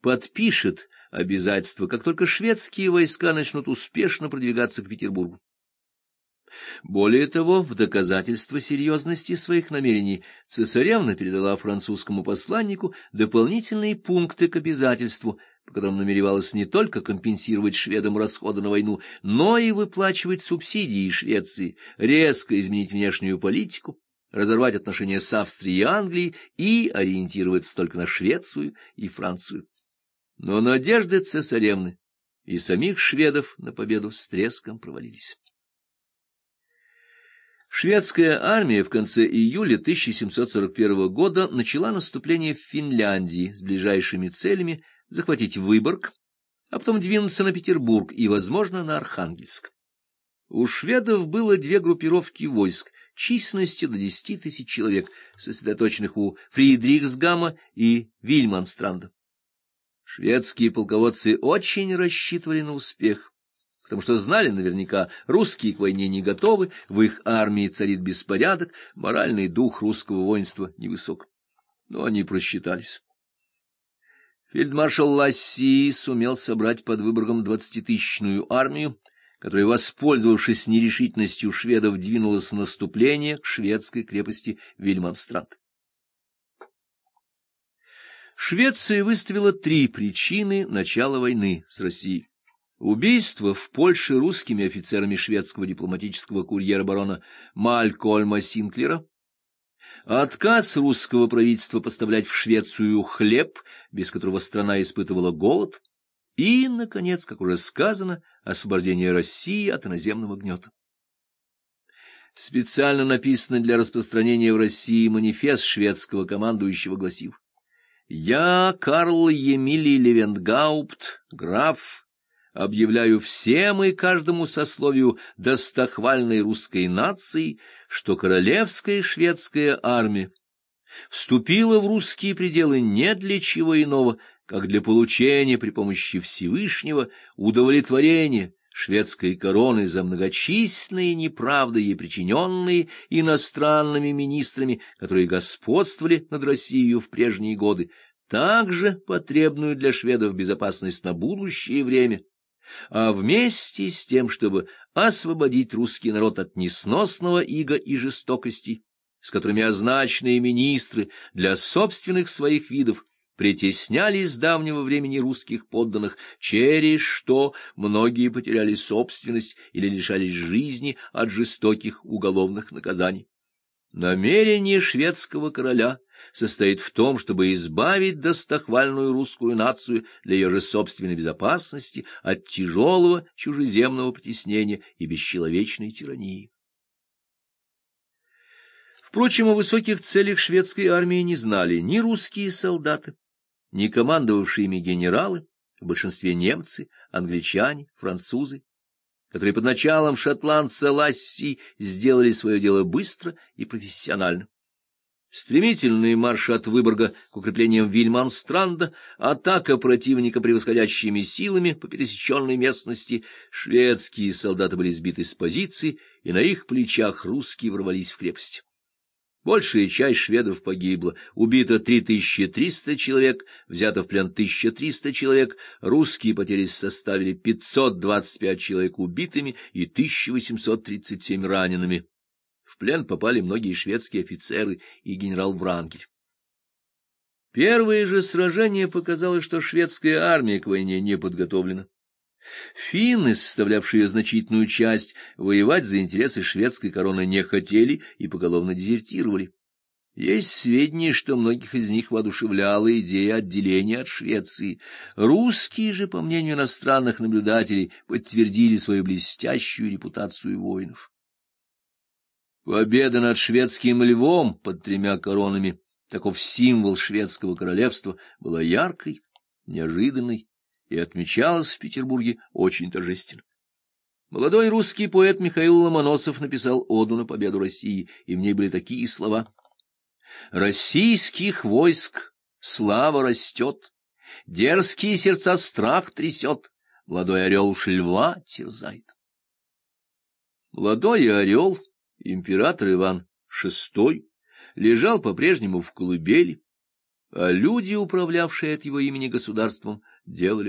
подпишет обязательство, как только шведские войска начнут успешно продвигаться к Петербургу. Более того, в доказательство серьезности своих намерений цесаревна передала французскому посланнику дополнительные пункты к обязательству, по которым намеревалась не только компенсировать шведам расходы на войну, но и выплачивать субсидии Швеции, резко изменить внешнюю политику, разорвать отношения с Австрией и Англией и ориентироваться только на Швецию и Францию. Но надежды цесаревны и самих шведов на победу с треском провалились. Шведская армия в конце июля 1741 года начала наступление в Финляндии с ближайшими целями захватить Выборг, а потом двинуться на Петербург и, возможно, на Архангельск. У шведов было две группировки войск численностью до десяти тысяч человек, сосредоточенных у Фридрихсгама и Вильманстранда. Шведские полководцы очень рассчитывали на успех потому что знали наверняка, русские к войне не готовы, в их армии царит беспорядок, моральный дух русского воинства невысок. Но они просчитались. Фельдмаршал Ласси сумел собрать под Выборгом двадцатитысячную армию, которая, воспользовавшись нерешительностью шведов, двинулась в наступление к шведской крепости Вильманстранд. Швеция выставила три причины начала войны с Россией. Убийство в Польше русскими офицерами шведского дипломатического курьера барона Малькольма Синклера, отказ русского правительства поставлять в Швецию хлеб, без которого страна испытывала голод, и, наконец, как уже сказано, освобождение России от иноземного гнета. Специально написанный для распространения в России манифест шведского командующего гласил «Я, Карл Емилий Левенгаупт, граф, объявляю всем и каждому сословию достохвальной русской нации, что королевская шведская армия вступила в русские пределы не для чего иного, как для получения при помощи Всевышнего удовлетворения шведской короны за многочисленные неправды ей причиненные иностранными министрами, которые господствовали над Россией в прежние годы, также потребную для шведов безопасность на будущее время, а вместе с тем, чтобы освободить русский народ от несносного ига и жестокости, с которыми означенные министры для собственных своих видов притесняли с давнего времени русских подданных, через что многие потеряли собственность или лишались жизни от жестоких уголовных наказаний. Намерение шведского короля — состоит в том, чтобы избавить достохвальную русскую нацию для ее же собственной безопасности от тяжелого чужеземного притеснения и бесчеловечной тирании. Впрочем, о высоких целях шведской армии не знали ни русские солдаты, ни командовавшие генералы, в большинстве немцы, англичане, французы, которые под началом шотландца Ласси сделали свое дело быстро и профессионально. Стремительный марш от Выборга к укреплениям Вильманстранда, атака противника превосходящими силами по пересеченной местности, шведские солдаты были сбиты с позиций, и на их плечах русские ворвались в крепость. Большая часть шведов погибла, убито 3300 человек, взято в плен 1300 человек, русские потери составили 525 человек убитыми и 1837 ранеными. В плен попали многие шведские офицеры и генерал Врангель. Первое же сражение показало, что шведская армия к войне не подготовлена. Финны, составлявшие значительную часть, воевать за интересы шведской короны не хотели и поголовно дезертировали. Есть сведения, что многих из них воодушевляла идея отделения от Швеции. Русские же, по мнению иностранных наблюдателей, подтвердили свою блестящую репутацию воинов. Победа над шведским львом под тремя коронами, таков символ шведского королевства, была яркой, неожиданной и отмечалась в Петербурге очень торжественно. Молодой русский поэт Михаил Ломоносов написал оду на победу России, и в ней были такие слова. «Российских войск слава растет, дерзкие сердца страх трясет, молодой орел уж льва терзает». Молодой орел Император Иван VI лежал по-прежнему в колыбели. а люди, управлявшие от его имени государством, делали это